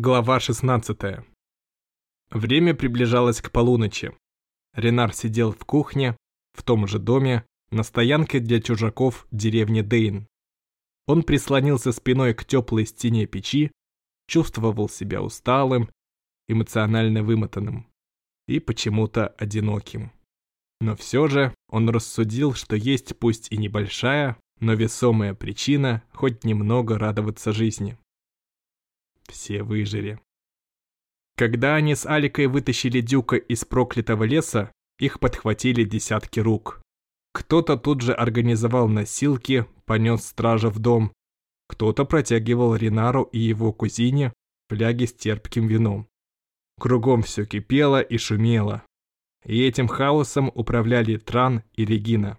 Глава 16. Время приближалось к полуночи. Ренар сидел в кухне, в том же доме, на стоянке для чужаков деревни Дейн. Он прислонился спиной к теплой стене печи, чувствовал себя усталым, эмоционально вымотанным и почему-то одиноким. Но все же он рассудил, что есть пусть и небольшая, но весомая причина хоть немного радоваться жизни. Все выжили. Когда они с Аликой вытащили Дюка из проклятого леса, их подхватили десятки рук. Кто-то тут же организовал носилки, понес стража в дом. Кто-то протягивал Ринару и его кузине фляги с терпким вином. Кругом все кипело и шумело. И этим хаосом управляли Тран и Регина.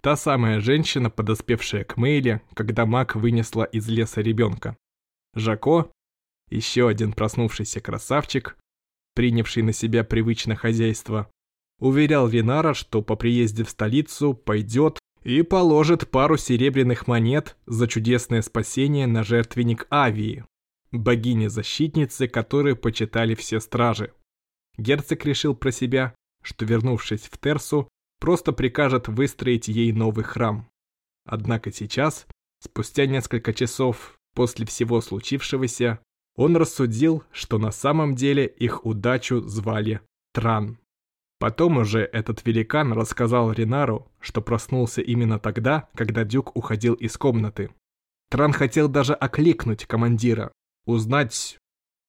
Та самая женщина, подоспевшая к Мейле, когда маг вынесла из леса ребенка. Жако, еще один проснувшийся красавчик, принявший на себя привычное хозяйство, уверял Винара, что по приезде в столицу пойдет и положит пару серебряных монет за чудесное спасение на жертвенник Авии, богини-защитницы, которую почитали все стражи. Герцог решил про себя, что, вернувшись в Терсу, просто прикажет выстроить ей новый храм. Однако сейчас, спустя несколько часов после всего случившегося, он рассудил, что на самом деле их удачу звали Тран. Потом уже этот великан рассказал Ринару, что проснулся именно тогда, когда Дюк уходил из комнаты. Тран хотел даже окликнуть командира, узнать,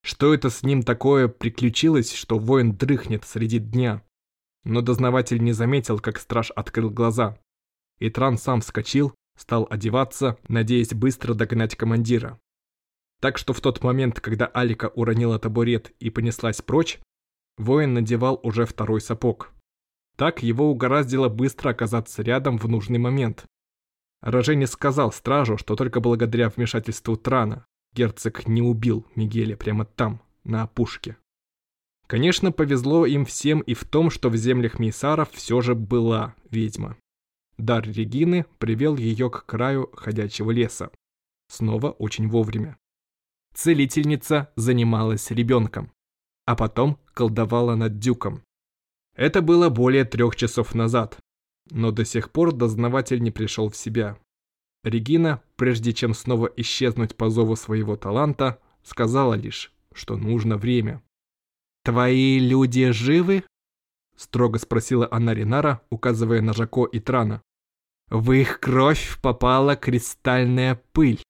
что это с ним такое приключилось, что воин дрыхнет среди дня. Но дознаватель не заметил, как страж открыл глаза. И Тран сам вскочил, стал одеваться, надеясь быстро догнать командира. Так что в тот момент, когда Алика уронила табурет и понеслась прочь, воин надевал уже второй сапог. Так его угораздило быстро оказаться рядом в нужный момент. Рожени сказал стражу, что только благодаря вмешательству Трана герцог не убил Мигеля прямо там, на опушке. Конечно, повезло им всем и в том, что в землях Мейсаров все же была ведьма. Дар Регины привел ее к краю ходячего леса. Снова очень вовремя. Целительница занималась ребенком, а потом колдовала над дюком. Это было более трех часов назад, но до сих пор дознаватель не пришел в себя. Регина, прежде чем снова исчезнуть по зову своего таланта, сказала лишь, что нужно время. «Твои люди живы?» — строго спросила она Ринара, указывая на Жако и Трана. «В их кровь попала кристальная пыль.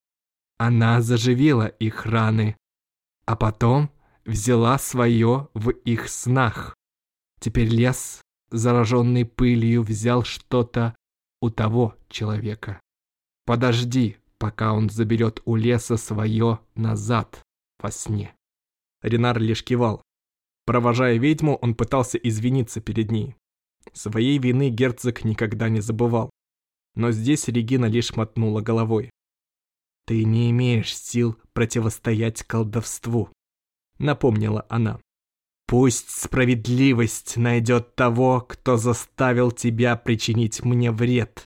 Она заживила их раны, а потом взяла свое в их снах. Теперь лес, зараженный пылью, взял что-то у того человека. Подожди, пока он заберет у леса свое назад во сне. Ренар лишь кивал. Провожая ведьму, он пытался извиниться перед ней. Своей вины герцог никогда не забывал. Но здесь Регина лишь мотнула головой. «Ты не имеешь сил противостоять колдовству», — напомнила она. «Пусть справедливость найдет того, кто заставил тебя причинить мне вред.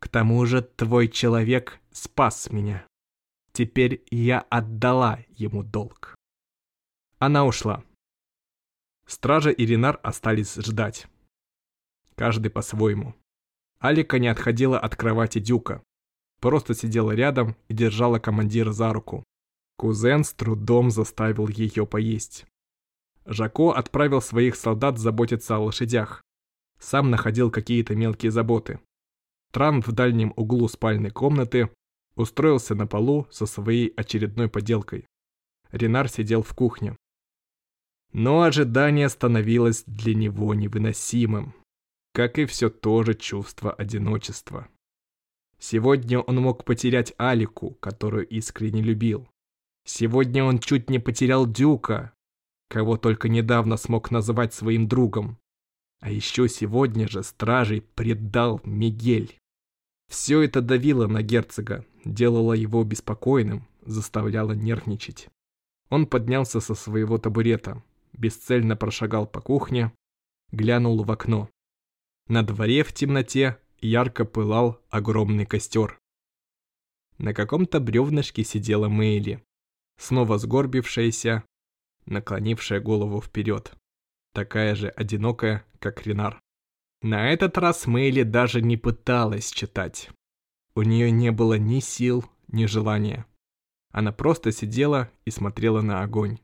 К тому же твой человек спас меня. Теперь я отдала ему долг». Она ушла. Стража и Ренар остались ждать. Каждый по-своему. Алика не отходила от кровати Дюка просто сидела рядом и держала командира за руку. Кузен с трудом заставил ее поесть. Жако отправил своих солдат заботиться о лошадях. Сам находил какие-то мелкие заботы. Тран в дальнем углу спальной комнаты устроился на полу со своей очередной поделкой. Ренар сидел в кухне. Но ожидание становилось для него невыносимым, как и все то же чувство одиночества. Сегодня он мог потерять Алику, которую искренне любил. Сегодня он чуть не потерял Дюка, кого только недавно смог называть своим другом. А еще сегодня же стражей предал Мигель. Все это давило на герцога, делало его беспокойным, заставляло нервничать. Он поднялся со своего табурета, бесцельно прошагал по кухне, глянул в окно. На дворе в темноте ярко пылал огромный костер. На каком-то бревнышке сидела Мэйли. снова сгорбившаяся, наклонившая голову вперед, такая же одинокая, как Ренар. На этот раз Мэйли даже не пыталась читать. У нее не было ни сил, ни желания. Она просто сидела и смотрела на огонь.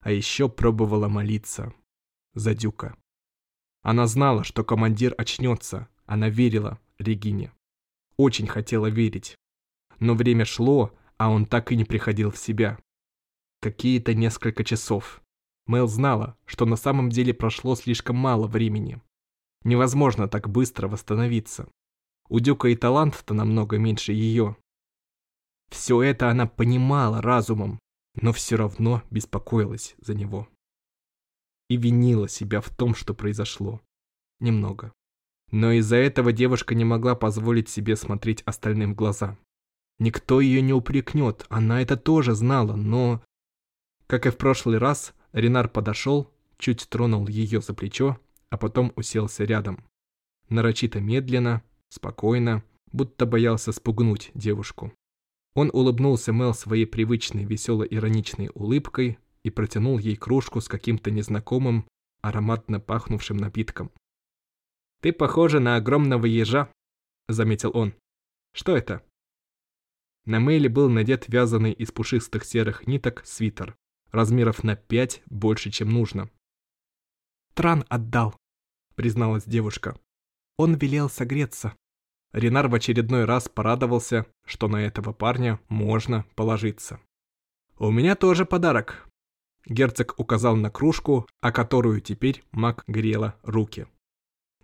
А еще пробовала молиться. За Дюка. Она знала, что командир очнется. Она верила Регине. Очень хотела верить. Но время шло, а он так и не приходил в себя. Какие-то несколько часов. Мэл знала, что на самом деле прошло слишком мало времени. Невозможно так быстро восстановиться. У Дюка и талант-то намного меньше ее. Все это она понимала разумом, но все равно беспокоилась за него. И винила себя в том, что произошло. Немного. Но из-за этого девушка не могла позволить себе смотреть остальным в глаза. Никто ее не упрекнет, она это тоже знала, но... Как и в прошлый раз, Ренар подошел, чуть тронул ее за плечо, а потом уселся рядом. Нарочито медленно, спокойно, будто боялся спугнуть девушку. Он улыбнулся Мел своей привычной весело-ироничной улыбкой и протянул ей кружку с каким-то незнакомым, ароматно пахнувшим напитком. «Ты похожа на огромного ежа», — заметил он. «Что это?» На Мэйле был надет вязаный из пушистых серых ниток свитер, размеров на пять больше, чем нужно. «Тран отдал», — призналась девушка. «Он велел согреться». Ренар в очередной раз порадовался, что на этого парня можно положиться. «У меня тоже подарок», — герцог указал на кружку, о которую теперь маг грела руки.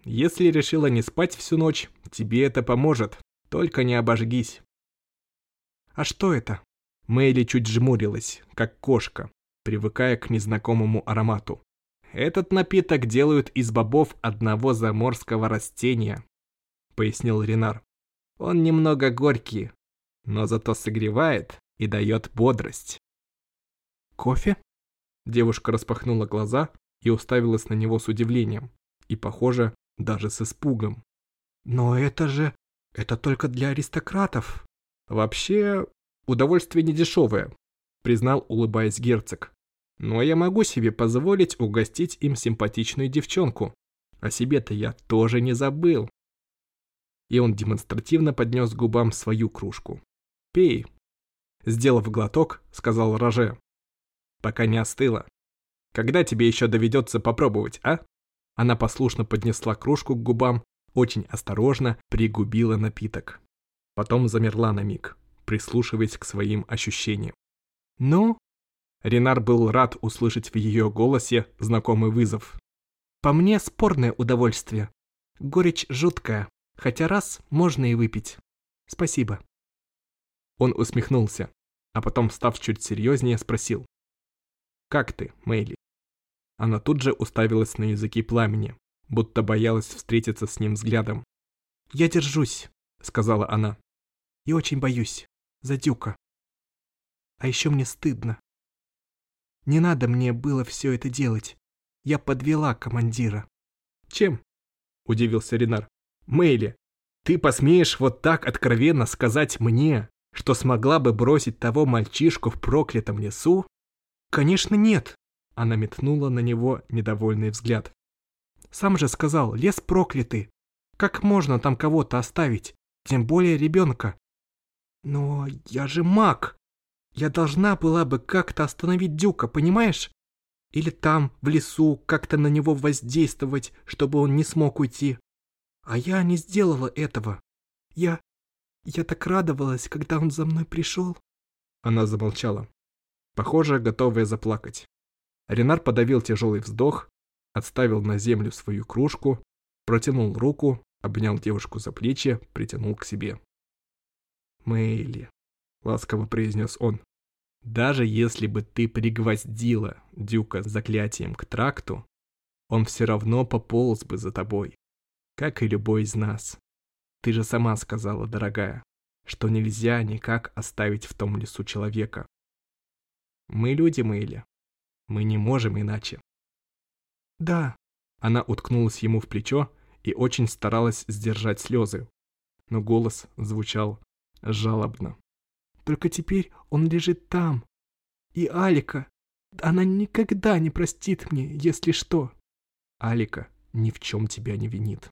«Если решила не спать всю ночь, тебе это поможет, только не обожгись». «А что это?» Мэйли чуть жмурилась, как кошка, привыкая к незнакомому аромату. Этот напиток делают из бобов одного заморского растения, пояснил Ренар. Он немного горький, но зато согревает и дает бодрость. Кофе? Девушка распахнула глаза и уставилась на него с удивлением, и, похоже, даже с испугом. Но это же... это только для аристократов. Вообще, удовольствие не дешевое, признал, улыбаясь герцог. Но я могу себе позволить угостить им симпатичную девчонку. О себе-то я тоже не забыл. И он демонстративно поднес губам свою кружку. «Пей». Сделав глоток, сказал Роже. «Пока не остыло. Когда тебе еще доведется попробовать, а?» Она послушно поднесла кружку к губам, очень осторожно пригубила напиток. Потом замерла на миг, прислушиваясь к своим ощущениям. «Ну?» Ренар был рад услышать в ее голосе знакомый вызов. «По мне спорное удовольствие. Горечь жуткая, хотя раз можно и выпить. Спасибо». Он усмехнулся, а потом, став чуть серьезнее, спросил. «Как ты, Мэйли?» Она тут же уставилась на языки пламени, будто боялась встретиться с ним взглядом. «Я держусь», — сказала она. «И очень боюсь. За Дюка. А еще мне стыдно. Не надо мне было все это делать. Я подвела командира. Чем? Удивился Ренар. Мэйли, ты посмеешь вот так откровенно сказать мне, что смогла бы бросить того мальчишку в проклятом лесу? Конечно, нет. Она метнула на него недовольный взгляд. Сам же сказал, лес проклятый. Как можно там кого-то оставить, тем более ребенка? Но я же маг. Я должна была бы как-то остановить Дюка, понимаешь? Или там, в лесу, как-то на него воздействовать, чтобы он не смог уйти. А я не сделала этого. Я... я так радовалась, когда он за мной пришел. Она замолчала, похоже, готовая заплакать. Ренар подавил тяжелый вздох, отставил на землю свою кружку, протянул руку, обнял девушку за плечи, притянул к себе. «Мэйли, ласково произнес он. Даже если бы ты пригвоздила Дюка заклятием к тракту, он все равно пополз бы за тобой, как и любой из нас. Ты же сама сказала, дорогая, что нельзя никак оставить в том лесу человека. Мы люди, Мэйли. Мы не можем иначе. Да. Она уткнулась ему в плечо и очень старалась сдержать слезы, но голос звучал жалобно. Только теперь он лежит там. И Алика, она никогда не простит мне, если что. Алика ни в чем тебя не винит.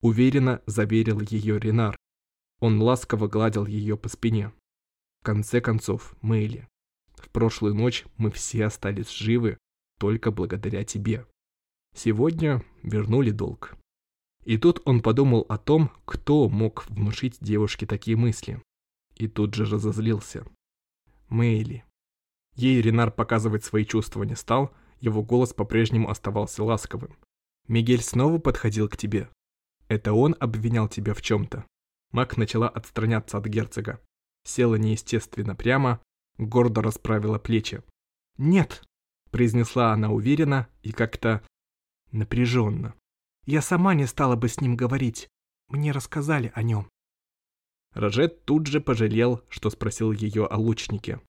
Уверенно заверил ее Ренар. Он ласково гладил ее по спине. В конце концов, Мэйли, в прошлую ночь мы все остались живы только благодаря тебе. Сегодня вернули долг. И тут он подумал о том, кто мог внушить девушке такие мысли. И тут же разозлился. Мэйли. Ей Ренар показывать свои чувства не стал, его голос по-прежнему оставался ласковым. Мигель снова подходил к тебе. Это он обвинял тебя в чем-то. Мак начала отстраняться от герцога. Села неестественно прямо, гордо расправила плечи. «Нет», — произнесла она уверенно и как-то напряженно. «Я сама не стала бы с ним говорить. Мне рассказали о нем». Рожет тут же пожалел, что спросил ее о лучнике.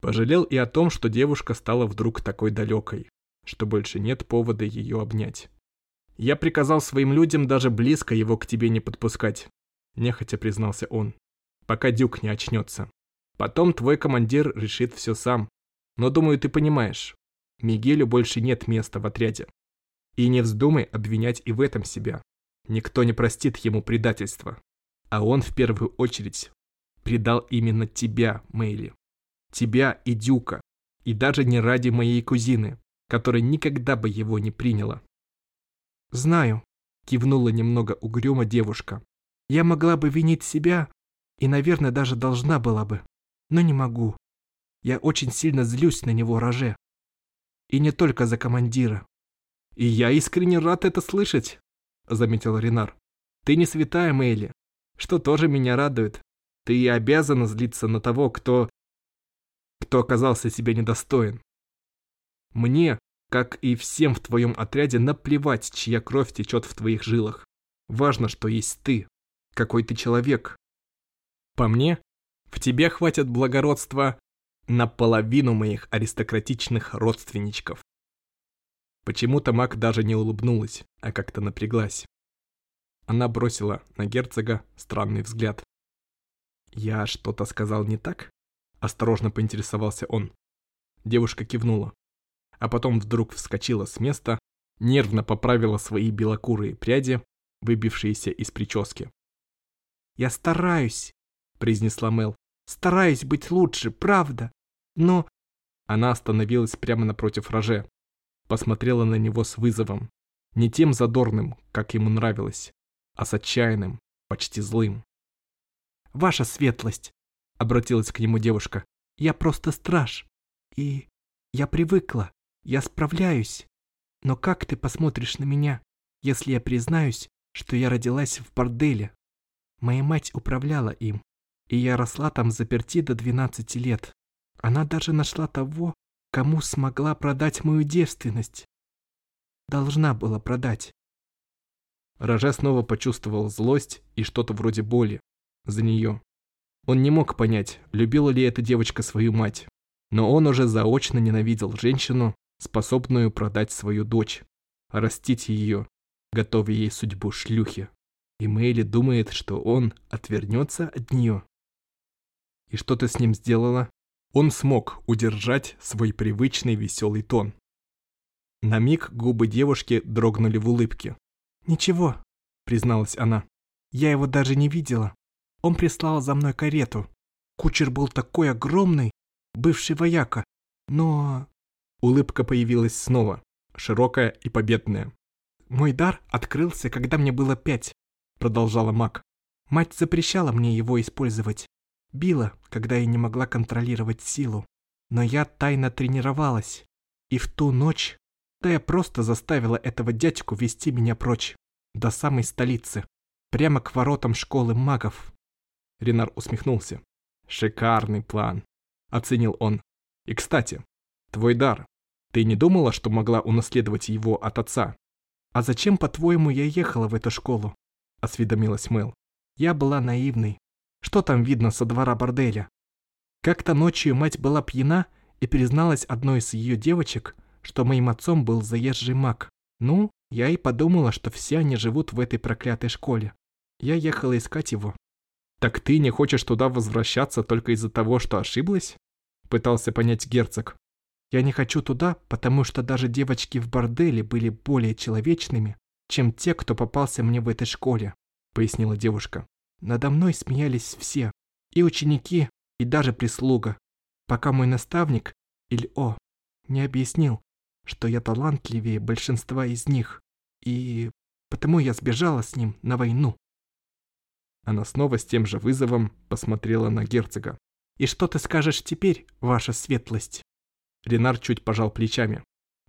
Пожалел и о том, что девушка стала вдруг такой далекой, что больше нет повода ее обнять. «Я приказал своим людям даже близко его к тебе не подпускать», – нехотя признался он, – «пока Дюк не очнется. Потом твой командир решит все сам. Но думаю, ты понимаешь, Мигелю больше нет места в отряде. И не вздумай обвинять и в этом себя. Никто не простит ему предательства. А он в первую очередь предал именно тебя, Мэйли. Тебя и Дюка. И даже не ради моей кузины, которая никогда бы его не приняла. «Знаю», — кивнула немного угрюмо девушка. «Я могла бы винить себя и, наверное, даже должна была бы, но не могу. Я очень сильно злюсь на него, Роже. И не только за командира». «И я искренне рад это слышать», — заметил Ренар. «Ты не святая, Мэйли, что тоже меня радует. Ты и обязана злиться на того, кто... кто оказался себе недостоин. Мне как и всем в твоем отряде, наплевать, чья кровь течет в твоих жилах. Важно, что есть ты. Какой ты человек. По мне, в тебе хватит благородства на половину моих аристократичных родственничков. Почему-то Мак даже не улыбнулась, а как-то напряглась. Она бросила на герцога странный взгляд. «Я что-то сказал не так?» Осторожно поинтересовался он. Девушка кивнула а потом вдруг вскочила с места, нервно поправила свои белокурые пряди, выбившиеся из прически. «Я стараюсь», — произнесла Мел. «Стараюсь быть лучше, правда. Но...» Она остановилась прямо напротив Роже, посмотрела на него с вызовом. Не тем задорным, как ему нравилось, а с отчаянным, почти злым. «Ваша светлость», — обратилась к нему девушка, — «я просто страж. И я привыкла. Я справляюсь. Но как ты посмотришь на меня, если я признаюсь, что я родилась в борделе? Моя мать управляла им, и я росла там заперти до 12 лет. Она даже нашла того, кому смогла продать мою девственность. Должна была продать. Роже снова почувствовал злость и что-то вроде боли за нее. Он не мог понять, любила ли эта девочка свою мать, но он уже заочно ненавидел женщину, способную продать свою дочь, растить ее, готовя ей судьбу шлюхи. И Мэйли думает, что он отвернется от нее. И что ты с ним сделала? Он смог удержать свой привычный веселый тон. На миг губы девушки дрогнули в улыбке. «Ничего», — призналась она. «Я его даже не видела. Он прислал за мной карету. Кучер был такой огромный, бывший вояка. Но Улыбка появилась снова, широкая и победная. «Мой дар открылся, когда мне было пять», — продолжала Мак. «Мать запрещала мне его использовать. Била, когда я не могла контролировать силу. Но я тайно тренировалась. И в ту ночь, да я просто заставила этого дядьку вести меня прочь, до самой столицы, прямо к воротам школы магов». Ренар усмехнулся. «Шикарный план», — оценил он. «И, кстати, твой дар, ты не думала, что могла унаследовать его от отца? А зачем, по-твоему, я ехала в эту школу? Осведомилась Мэл. Я была наивной. Что там видно со двора борделя? Как-то ночью мать была пьяна и призналась одной из ее девочек, что моим отцом был заезжий маг. Ну, я и подумала, что все они живут в этой проклятой школе. Я ехала искать его. Так ты не хочешь туда возвращаться только из-за того, что ошиблась? Пытался понять герцог. Я не хочу туда, потому что даже девочки в борделе были более человечными, чем те, кто попался мне в этой школе», — пояснила девушка. «Надо мной смеялись все, и ученики, и даже прислуга, пока мой наставник, Иль-О, не объяснил, что я талантливее большинства из них, и потому я сбежала с ним на войну». Она снова с тем же вызовом посмотрела на герцога. «И что ты скажешь теперь, ваша светлость?» Ренар чуть пожал плечами.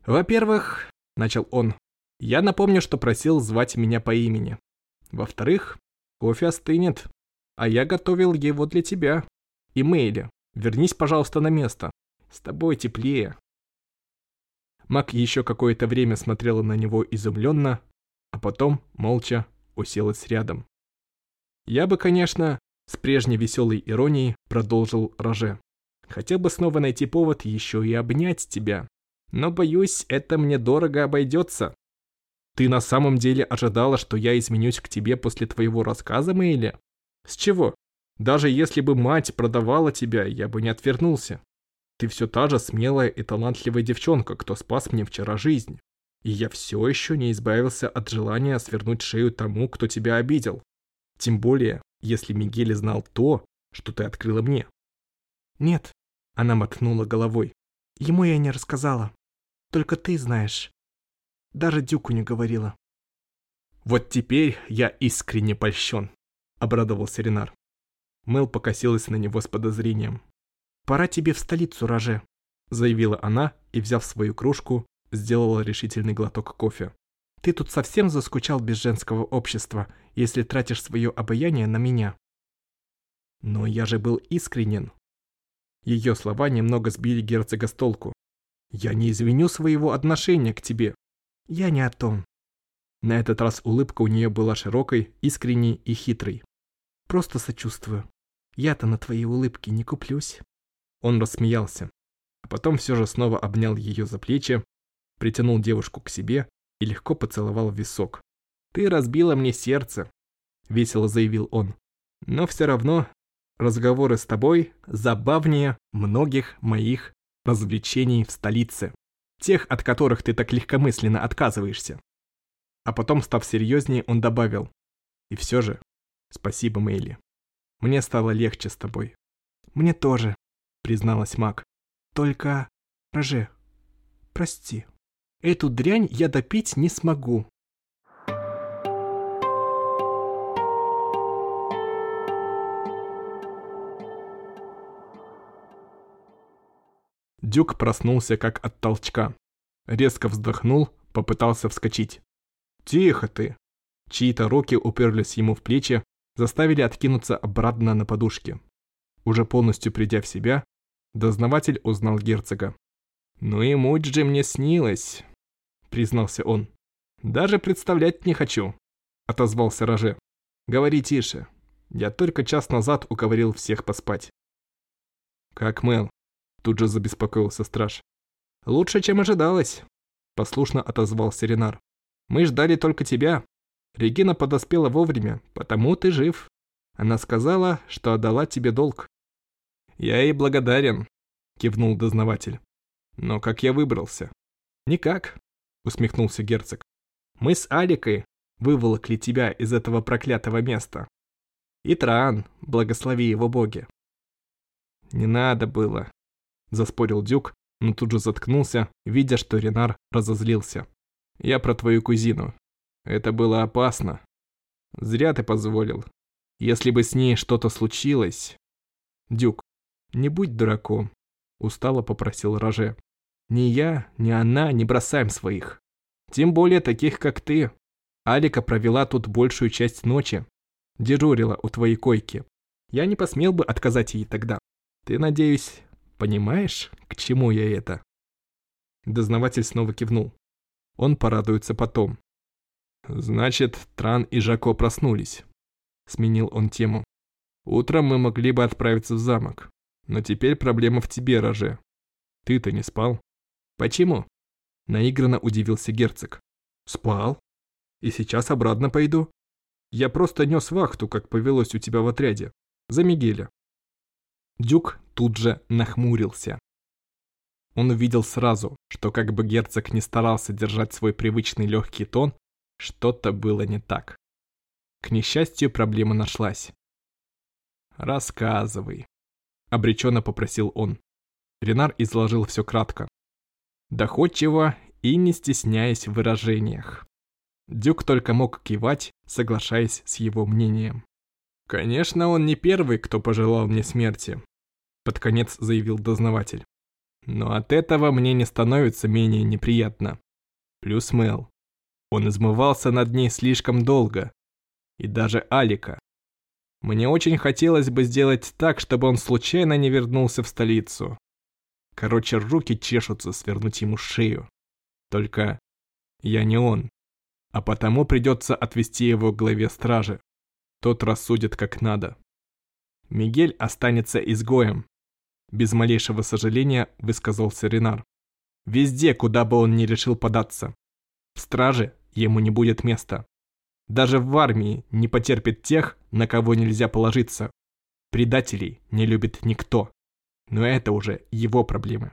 «Во-первых, — начал он, — я напомню, что просил звать меня по имени. Во-вторых, кофе остынет, а я готовил его для тебя. И Мэйли, вернись, пожалуйста, на место. С тобой теплее». Мак еще какое-то время смотрела на него изумленно, а потом, молча, уселась рядом. Я бы, конечно, с прежней веселой иронией продолжил Роже. Хотел бы снова найти повод еще и обнять тебя. Но, боюсь, это мне дорого обойдется. Ты на самом деле ожидала, что я изменюсь к тебе после твоего рассказа, Мэйли? С чего? Даже если бы мать продавала тебя, я бы не отвернулся. Ты все та же смелая и талантливая девчонка, кто спас мне вчера жизнь. И я все еще не избавился от желания свернуть шею тому, кто тебя обидел. Тем более, если Мигель знал то, что ты открыла мне. «Нет», — она мотнула головой. «Ему я не рассказала. Только ты знаешь. Даже Дюку не говорила». «Вот теперь я искренне польщен», — обрадовался Ренар. Мэл покосилась на него с подозрением. «Пора тебе в столицу, Роже», — заявила она и, взяв свою кружку, сделала решительный глоток кофе. «Ты тут совсем заскучал без женского общества, если тратишь свое обаяние на меня». «Но я же был искренен», ее слова немного сбили герцога с толку. «Я не извиню своего отношения к тебе». «Я не о том». На этот раз улыбка у нее была широкой, искренней и хитрой. «Просто сочувствую. Я-то на твои улыбки не куплюсь». Он рассмеялся, а потом все же снова обнял ее за плечи, притянул девушку к себе и легко поцеловал в висок. «Ты разбила мне сердце», — весело заявил он. «Но все равно Разговоры с тобой забавнее многих моих развлечений в столице, тех, от которых ты так легкомысленно отказываешься. А потом, став серьезнее, он добавил, и все же, спасибо, Мэйли. Мне стало легче с тобой. Мне тоже, призналась Мак. Только, Роже, прости. Эту дрянь я допить не смогу. Дюк проснулся как от толчка. Резко вздохнул, попытался вскочить. «Тихо ты!» Чьи-то руки уперлись ему в плечи, заставили откинуться обратно на подушке. Уже полностью придя в себя, дознаватель узнал герцога. «Ну и муть же мне снилась», — признался он. «Даже представлять не хочу», — отозвался Роже. «Говори тише. Я только час назад уговорил всех поспать». «Как Мел?» Тут же забеспокоился страж. «Лучше, чем ожидалось», — послушно отозвался Ренар. «Мы ждали только тебя. Регина подоспела вовремя, потому ты жив. Она сказала, что отдала тебе долг». «Я ей благодарен», — кивнул дознаватель. «Но как я выбрался?» «Никак», — усмехнулся герцог. «Мы с Аликой выволокли тебя из этого проклятого места. И Тран, благослови его боги». «Не надо было», заспорил Дюк, но тут же заткнулся, видя, что Ренар разозлился. «Я про твою кузину. Это было опасно. Зря ты позволил. Если бы с ней что-то случилось...» «Дюк, не будь дураком», — устало попросил Роже. «Ни я, ни она не бросаем своих. Тем более таких, как ты. Алика провела тут большую часть ночи. Дежурила у твоей койки. Я не посмел бы отказать ей тогда. Ты, надеюсь, Понимаешь, к чему я это?» Дознаватель снова кивнул. Он порадуется потом. «Значит, Тран и Жако проснулись», — сменил он тему. «Утром мы могли бы отправиться в замок, но теперь проблема в тебе, Роже. Ты-то не спал». «Почему?» — наигранно удивился герцог. «Спал. И сейчас обратно пойду. Я просто нес вахту, как повелось у тебя в отряде. За Мигеля. Дюк тут же нахмурился. Он увидел сразу, что как бы герцог не старался держать свой привычный легкий тон, что-то было не так. К несчастью, проблема нашлась. «Рассказывай», — обреченно попросил он. Ренар изложил все кратко. Доходчиво и не стесняясь в выражениях. Дюк только мог кивать, соглашаясь с его мнением. «Конечно, он не первый, кто пожелал мне смерти», — под конец заявил дознаватель. «Но от этого мне не становится менее неприятно. Плюс Мел. Он измывался над ней слишком долго. И даже Алика. Мне очень хотелось бы сделать так, чтобы он случайно не вернулся в столицу. Короче, руки чешутся свернуть ему шею. Только я не он. А потому придется отвести его к главе стражи. Тот рассудит как надо. Мигель останется изгоем. Без малейшего сожаления высказался Ренар. Везде, куда бы он ни решил податься. В страже ему не будет места. Даже в армии не потерпит тех, на кого нельзя положиться. Предателей не любит никто. Но это уже его проблемы.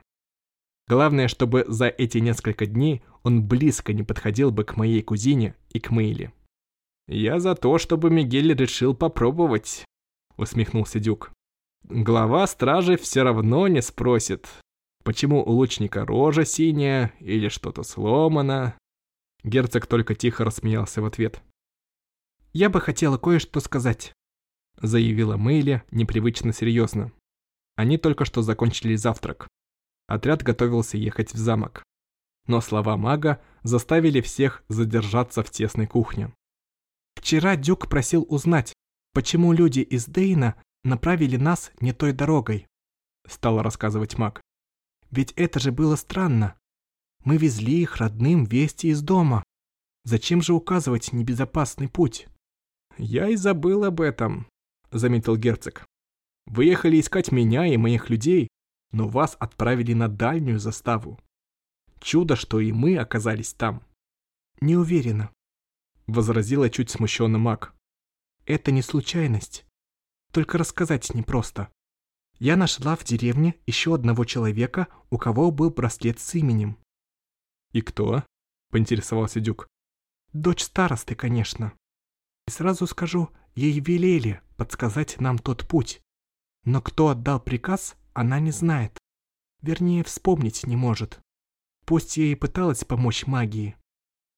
Главное, чтобы за эти несколько дней он близко не подходил бы к моей кузине и к Мэйли. «Я за то, чтобы Мигель решил попробовать», — усмехнулся Дюк. «Глава стражи все равно не спросит, почему у лучника рожа синяя или что-то сломано». Герцог только тихо рассмеялся в ответ. «Я бы хотела кое-что сказать», — заявила Мэйли непривычно серьезно. Они только что закончили завтрак. Отряд готовился ехать в замок. Но слова мага заставили всех задержаться в тесной кухне. Вчера Дюк просил узнать, почему люди из Дейна направили нас не той дорогой, стал рассказывать маг. Ведь это же было странно. Мы везли их родным вести из дома. Зачем же указывать небезопасный путь? Я и забыл об этом, заметил герцог. Выехали искать меня и моих людей, но вас отправили на дальнюю заставу. Чудо, что и мы оказались там. Не уверена, возразила чуть смущенно маг. Это не случайность. Только рассказать непросто. Я нашла в деревне еще одного человека, у кого был браслет с именем. И кто? поинтересовался Дюк. Дочь старосты, конечно. И сразу скажу, ей велели подсказать нам тот путь. Но кто отдал приказ, она не знает. Вернее, вспомнить не может. Пусть я и пыталась помочь магии.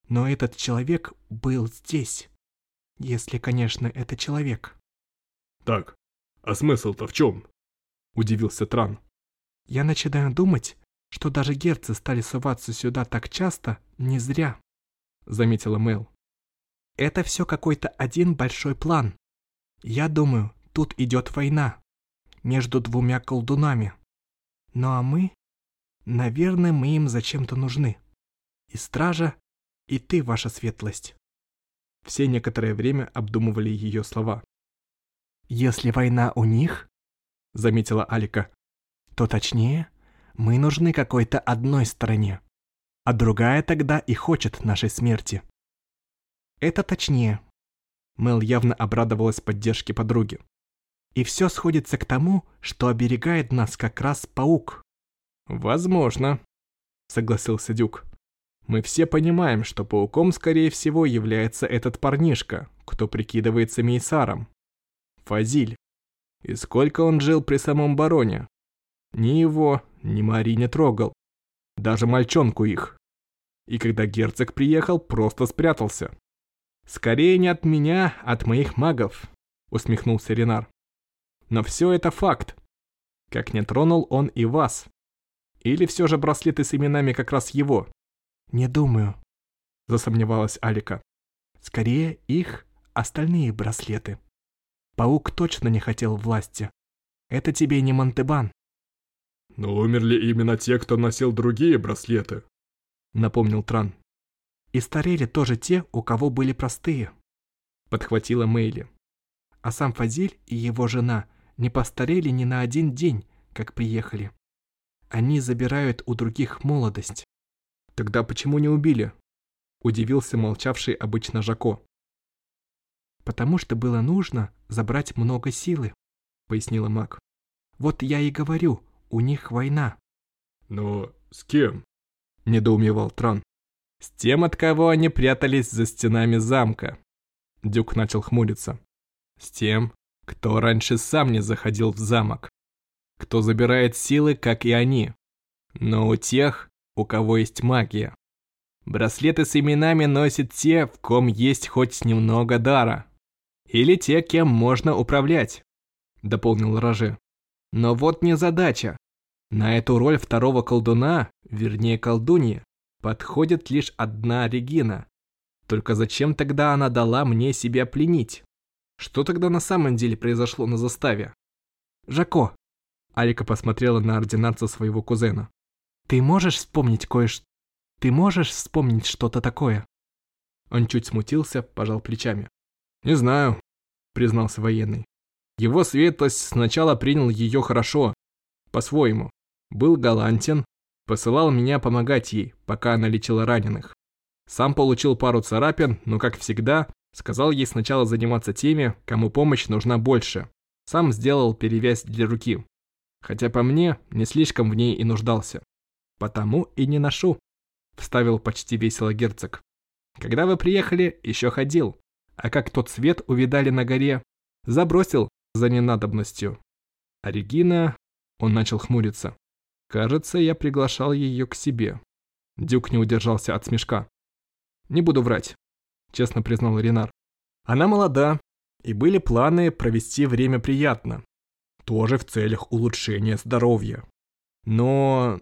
Но этот человек был здесь. Если, конечно, это человек. Так, а смысл-то в чем? Удивился Тран. Я начинаю думать, что даже герцы стали соваться сюда так часто не зря, заметила Мэл. Это все какой-то один большой план. Я думаю, тут идет война между двумя колдунами. Ну а мы? Наверное, мы им зачем-то нужны. И стража, и ты, ваша светлость. Все некоторое время обдумывали ее слова. «Если война у них, — заметила Алика, — то точнее, мы нужны какой-то одной стороне, а другая тогда и хочет нашей смерти». «Это точнее». Мел явно обрадовалась поддержке подруги. И все сходится к тому, что оберегает нас как раз паук. Возможно, согласился Дюк. Мы все понимаем, что пауком, скорее всего, является этот парнишка, кто прикидывается мейсаром. Фазиль. И сколько он жил при самом бароне? Ни его, ни Мари не трогал. Даже мальчонку их. И когда герцог приехал, просто спрятался. «Скорее не от меня, а от моих магов», — усмехнулся Ренар. Но все это факт. Как не тронул он и вас. Или все же браслеты с именами как раз его? Не думаю, засомневалась Алика. Скорее их остальные браслеты. Паук точно не хотел власти. Это тебе не Монтебан. Но умерли именно те, кто носил другие браслеты, напомнил Тран. И старели тоже те, у кого были простые, подхватила Мейли. А сам Фазиль и его жена не постарели ни на один день, как приехали. Они забирают у других молодость. Тогда почему не убили? Удивился молчавший обычно Жако. Потому что было нужно забрать много силы, пояснила Мак. Вот я и говорю, у них война. Но с кем? Недоумевал Тран. С тем, от кого они прятались за стенами замка. Дюк начал хмуриться. С тем, кто раньше сам не заходил в замок. Кто забирает силы, как и они. Но у тех, у кого есть магия. Браслеты с именами носят те, в ком есть хоть немного дара. Или те, кем можно управлять, дополнил Роже. Но вот не задача. На эту роль второго колдуна, вернее колдуньи, подходит лишь одна Регина. Только зачем тогда она дала мне себя пленить? Что тогда на самом деле произошло на заставе? Жако. Алика посмотрела на ординарца своего кузена. Ты можешь вспомнить кое-что? Ты можешь вспомнить что-то такое? Он чуть смутился, пожал плечами. Не знаю, признался военный. Его светлость сначала принял ее хорошо, по-своему. Был галантен, посылал меня помогать ей, пока она лечила раненых. Сам получил пару царапин, но, как всегда, сказал ей сначала заниматься теми, кому помощь нужна больше. Сам сделал перевязь для руки. Хотя по мне, не слишком в ней и нуждался. Потому и не ношу, вставил почти весело герцог. Когда вы приехали, еще ходил, а как тот свет увидали на горе, забросил за ненадобностью. А Регина... Он начал хмуриться. Кажется, я приглашал ее к себе. Дюк не удержался от смешка. Не буду врать, честно признал Ренар. Она молода, и были планы провести время приятно. Тоже в целях улучшения здоровья. Но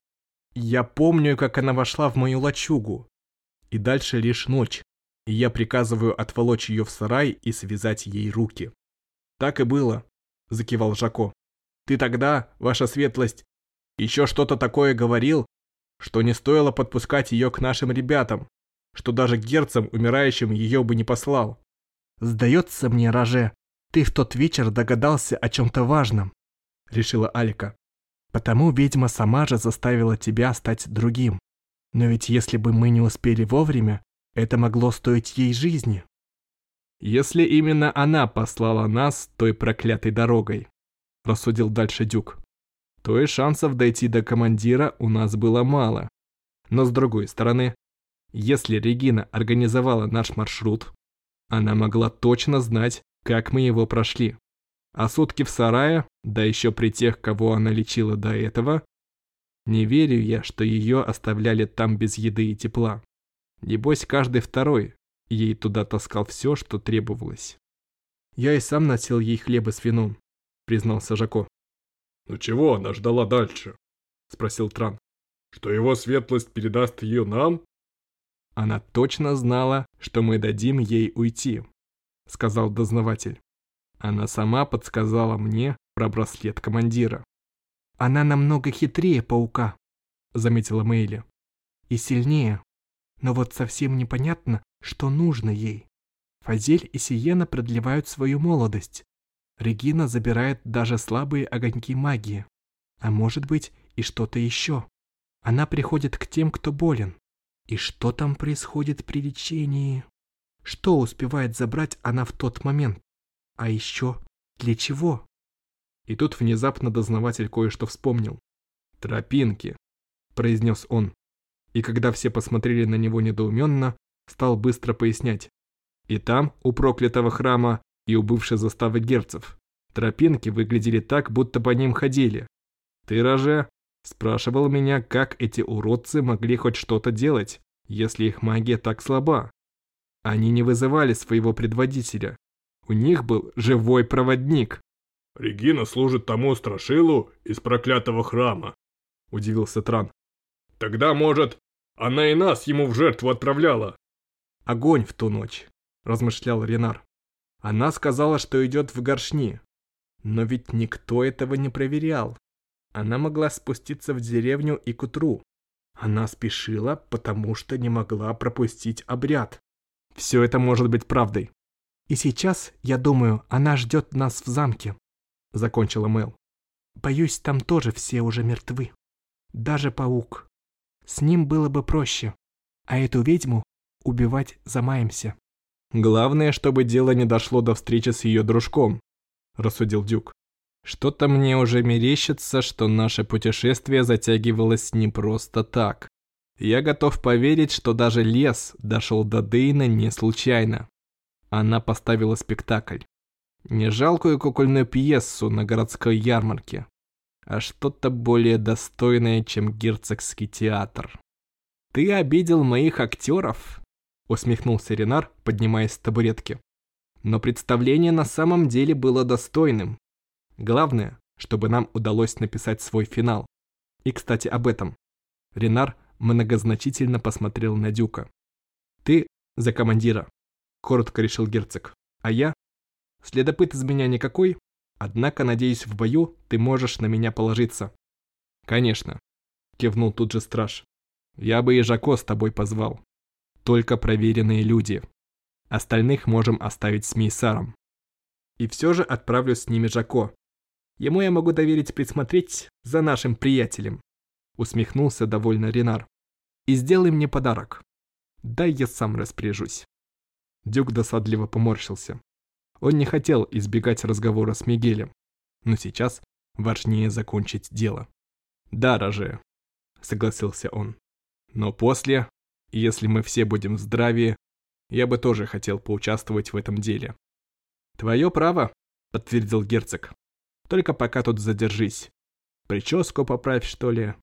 я помню, как она вошла в мою лачугу. И дальше лишь ночь. И я приказываю отволочь ее в сарай и связать ей руки. Так и было, закивал Жако. Ты тогда, ваша светлость, еще что-то такое говорил, что не стоило подпускать ее к нашим ребятам, что даже герцам умирающим ее бы не послал. «Сдается мне, Роже, ты в тот вечер догадался о чем-то важном», — решила Алика. Потому ведьма сама же заставила тебя стать другим. Но ведь если бы мы не успели вовремя, это могло стоить ей жизни. Если именно она послала нас той проклятой дорогой, рассудил дальше Дюк, то и шансов дойти до командира у нас было мало. Но с другой стороны, если Регина организовала наш маршрут, она могла точно знать, как мы его прошли. А сутки в сарае, да еще при тех, кого она лечила до этого, не верю я, что ее оставляли там без еды и тепла. Небось, каждый второй ей туда таскал все, что требовалось. Я и сам носил ей хлеба с вином, признался Жако. «Ну чего она ждала дальше?» – спросил Тран. «Что его светлость передаст ее нам?» «Она точно знала, что мы дадим ей уйти», – сказал дознаватель. Она сама подсказала мне про браслет командира. «Она намного хитрее паука», — заметила Мэйли. «И сильнее. Но вот совсем непонятно, что нужно ей. Фазель и Сиена продлевают свою молодость. Регина забирает даже слабые огоньки магии. А может быть и что-то еще. Она приходит к тем, кто болен. И что там происходит при лечении? Что успевает забрать она в тот момент? А еще для чего? И тут внезапно дознаватель кое-что вспомнил. «Тропинки», — произнес он. И когда все посмотрели на него недоуменно, стал быстро пояснять. И там, у проклятого храма, и у бывшей заставы герцев, тропинки выглядели так, будто по ним ходили. Ты, Роже, спрашивал меня, как эти уродцы могли хоть что-то делать, если их магия так слаба. Они не вызывали своего предводителя, у них был живой проводник. «Регина служит тому страшилу из проклятого храма», – удивился Тран. «Тогда, может, она и нас ему в жертву отправляла?» «Огонь в ту ночь», – размышлял Ренар. «Она сказала, что идет в горшни. Но ведь никто этого не проверял. Она могла спуститься в деревню и к утру. Она спешила, потому что не могла пропустить обряд. Все это может быть правдой. И сейчас, я думаю, она ждет нас в замке», — закончила Мэл. «Боюсь, там тоже все уже мертвы. Даже паук. С ним было бы проще. А эту ведьму убивать замаемся». «Главное, чтобы дело не дошло до встречи с ее дружком», — рассудил Дюк. Что-то мне уже мерещится, что наше путешествие затягивалось не просто так. Я готов поверить, что даже лес дошел до Дейна не случайно. Она поставила спектакль. Не жалкую кукольную пьесу на городской ярмарке, а что-то более достойное, чем герцогский театр. «Ты обидел моих актеров?» — усмехнулся Ренар, поднимаясь с табуретки. «Но представление на самом деле было достойным. Главное, чтобы нам удалось написать свой финал. И, кстати, об этом. Ренар многозначительно посмотрел на Дюка. «Ты за командира», — коротко решил герцог. «А я? Следопыт из меня никакой, однако, надеюсь, в бою ты можешь на меня положиться». «Конечно», — кивнул тут же страж. «Я бы и Жако с тобой позвал. Только проверенные люди. Остальных можем оставить с Мейсаром. И все же отправлю с ними Жако, Ему я могу доверить присмотреть за нашим приятелем. Усмехнулся довольно Ренар. И сделай мне подарок. Дай я сам распоряжусь. Дюк досадливо поморщился. Он не хотел избегать разговора с Мигелем, но сейчас важнее закончить дело. «Да, Роже», — согласился он. «Но после, если мы все будем здравы, я бы тоже хотел поучаствовать в этом деле». «Твое право», — подтвердил герцог. Только пока тут задержись. Прическу поправь, что ли.